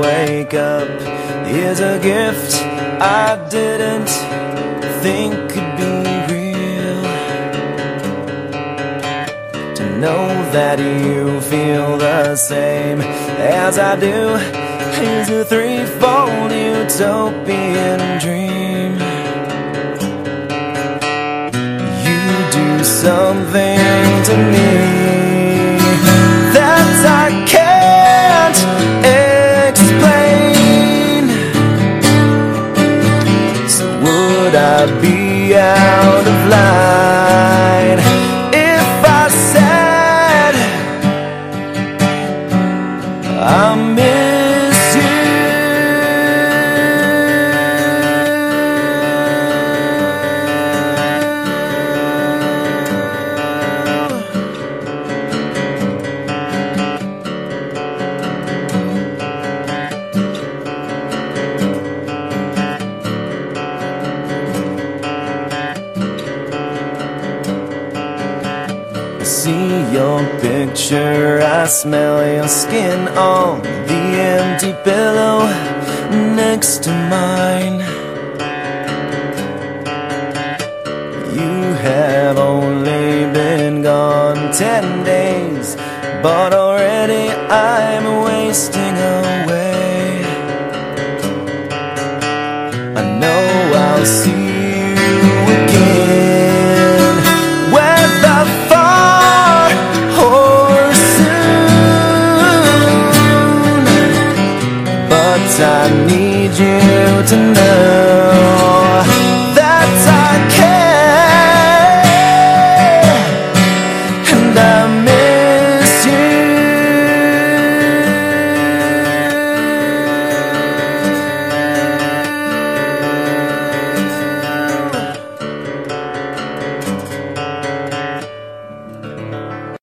wake up is a gift I didn't think could be real. To know that you feel the same as I do is a threefold utopian dream. You do something would I be out of line see your picture, I smell your skin on the empty pillow next to mine. You have only been gone ten days, but already I'm wasting away. I know I'll see I need you to know